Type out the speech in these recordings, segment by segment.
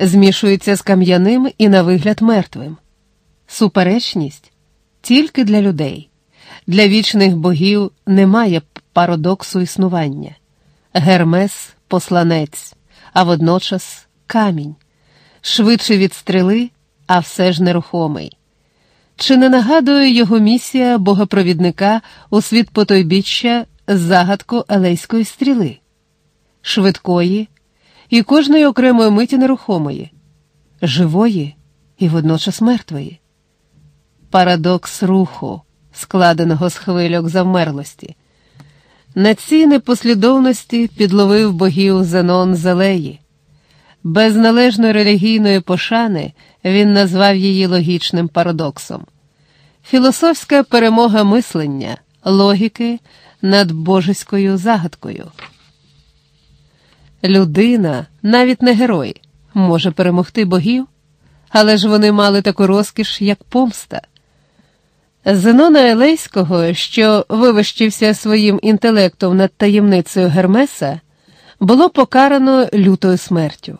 змішується з кам'яним і на вигляд мертвим. Суперечність тільки для людей, для вічних богів немає парадоксу існування. Гермес посланець, а водночас камінь, швидше від стріли, а все ж нерухомий. Чи не нагадує його місія богопровідника у світ потойбіччя загадку Елейської стріли, швидкої і кожної окремої миті нерухомої, живої і водночас мертвої? Парадокс руху, складеного з хвильок завмерлості. На цій непослідовності підловив богів Зенон Зелеї. Без належної релігійної пошани він назвав її логічним парадоксом. Філософська перемога мислення, логіки над божеською загадкою. Людина, навіть не герой, може перемогти богів, але ж вони мали таку розкіш, як помста. Зенона Елейського, що вивищився своїм інтелектом над таємницею Гермеса, було покарано лютою смертю.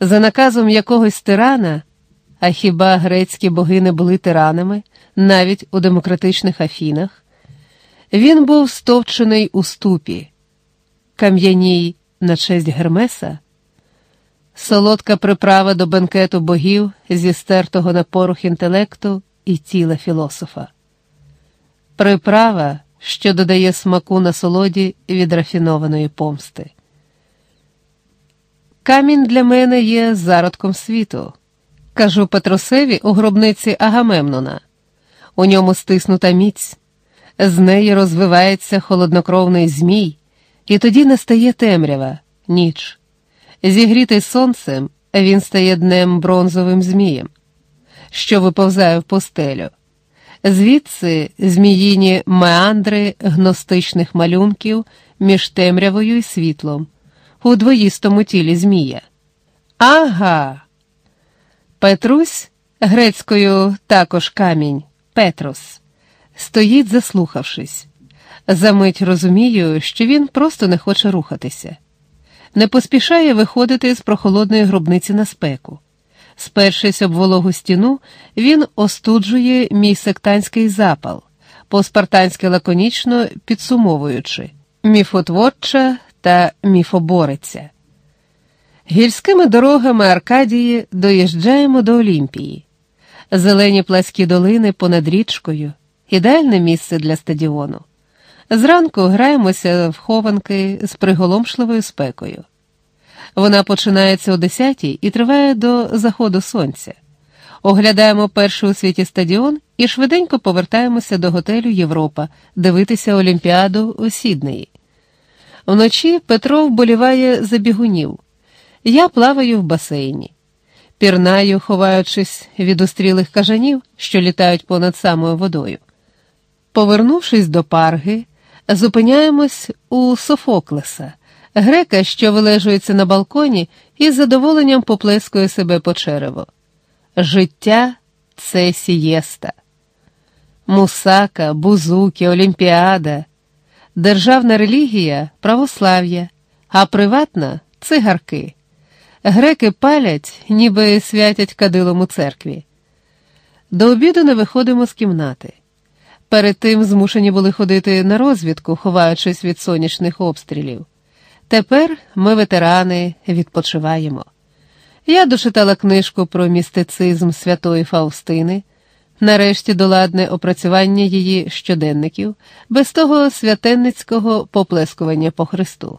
За наказом якогось тирана, а хіба грецькі боги не були тиранами навіть у демократичних Афінах, він був стовчений у ступі, кам'яній на честь Гермеса, солодка приправа до бенкету богів зі стертого на порух інтелекту і тіла філософа. Приправа, що додає смаку насолоді від рафінованої помсти. Камінь для мене є зародком світу, кажу Петросеві у гробниці Агамемнона. У ньому стиснута міць, з неї розвивається холоднокровний змій, і тоді настає темрява, ніч. Зігрітий сонцем, він стає днем бронзовим змієм, що виповзає в постелю. Звідси зміїні меандри гностичних малюнків між темрявою і світлом у двоїстому тілі Змія. Ага. Петрусь, грецькою також камінь, Петрос, стоїть, заслухавшись. Замить розумію, що він просто не хоче рухатися, не поспішає виходити з прохолодної гробниці на спеку. Спершись об вологу стіну, він остуджує мій сектантський запал, по-спартанськи лаконічно підсумовуючи міфотворча та міфобореться. Гірськими дорогами Аркадії доїжджаємо до Олімпії, зелені пласкі долини понад річкою, ідеальне місце для стадіону. Зранку граємося в хованки з приголомшливою спекою. Вона починається о 10 і триває до заходу сонця. Оглядаємо перший у світі стадіон і швиденько повертаємося до готелю Європа дивитися Олімпіаду у Сіднеї. Вночі Петро вболіває за бігунів. Я плаваю в басейні, пірнаю, ховаючись від устрілих кажанів, що літають понад самою водою. Повернувшись до парги, зупиняємось у Софоклеса, грека, що вилежується на балконі, і з задоволенням поплескує себе по черево. Життя це сієста. Мусака, бузуки, олімпіада. Державна релігія православ'я, а приватна цигарки. Греки палять, ніби святять кадилом у церкві. До обіду не виходимо з кімнати. Перед тим змушені були ходити на розвідку, ховаючись від сонячних обстрілів. Тепер ми, ветерани, відпочиваємо. Я дочитала книжку про містицизм святої Фаустини нарешті доладне опрацювання її щоденників, без того святенницького поплескування по Христу.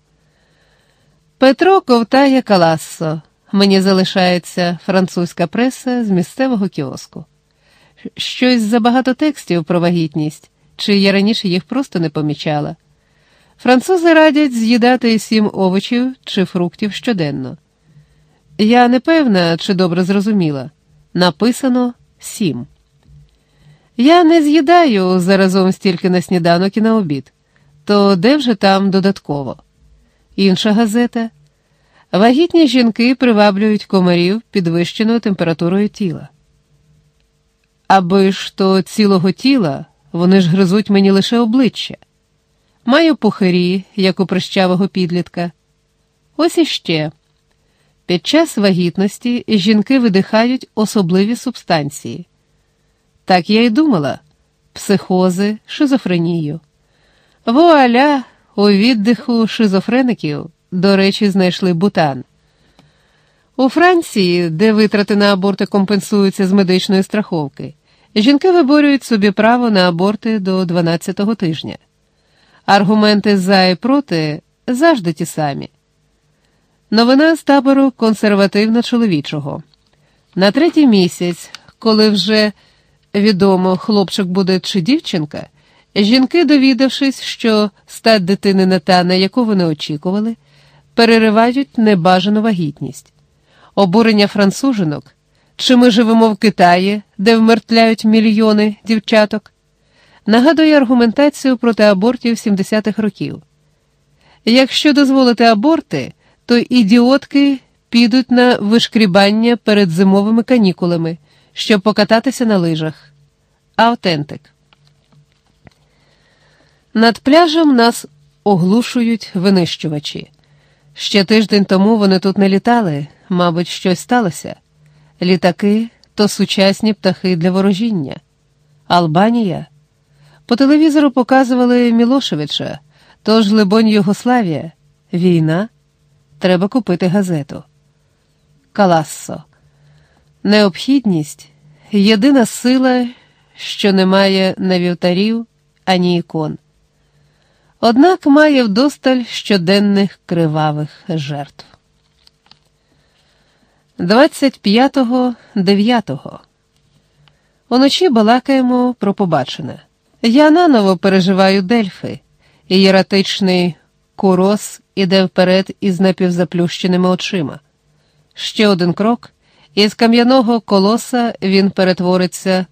Петро ковтає калассо. Мені залишається французька преса з місцевого кіоску. Щось забагато текстів про вагітність, чи я раніше їх просто не помічала. Французи радять з'їдати сім овочів чи фруктів щоденно. Я не певна, чи добре зрозуміла. Написано сім. Я не з'їдаю заразом стільки на сніданок і на обід, то де вже там додатково? Інша газета. Вагітні жінки приваблюють комарів підвищеною температурою тіла. Аби ж то цілого тіла, вони ж гризуть мені лише обличчя. Маю пухирі, як у прищавого підлітка. Ось іще. Під час вагітності жінки видихають особливі субстанції. Так я й думала психози, шизофренію. Вуаля, у віддиху шизофреників, до речі, знайшли бутан. У Франції, де витрати на аборти компенсуються з медичної страховки, жінки виборюють собі право на аборти до 12-го тижня. Аргументи за і проти завжди ті самі. Новина з табору консервативно чоловічого. На третій місяць, коли вже відомо, хлопчик буде чи дівчинка, жінки, довідавшись, що стать дитини не та, на яку вони очікували, переривають небажану вагітність. Обурення францужинок, чи ми живемо в Китаї, де вмертвляють мільйони дівчаток, нагадує аргументацію проти абортів 70-х років. Якщо дозволити аборти, то ідіотки підуть на вишкрібання перед зимовими канікулами, щоб покататися на лижах. Автентик. Над пляжем нас оглушують винищувачі. Ще тиждень тому вони тут не літали, мабуть, щось сталося. Літаки то сучасні птахи для ворожіння. Албанія. По телевізору показували Мілошевича, тож, либонь, Югославія. Війна. Треба купити газету. Калассо. Необхідність єдина сила, що не має на вівтарів ані ікон. Однак має вдосталь щоденних кривавих жертв. 25.09. Уночі балакаємо про побачене. Я наново переживаю дельфи, і єратичний курос іде вперед із напівзаплющеними очима. Ще один крок, і з кам'яного колоса він перетвориться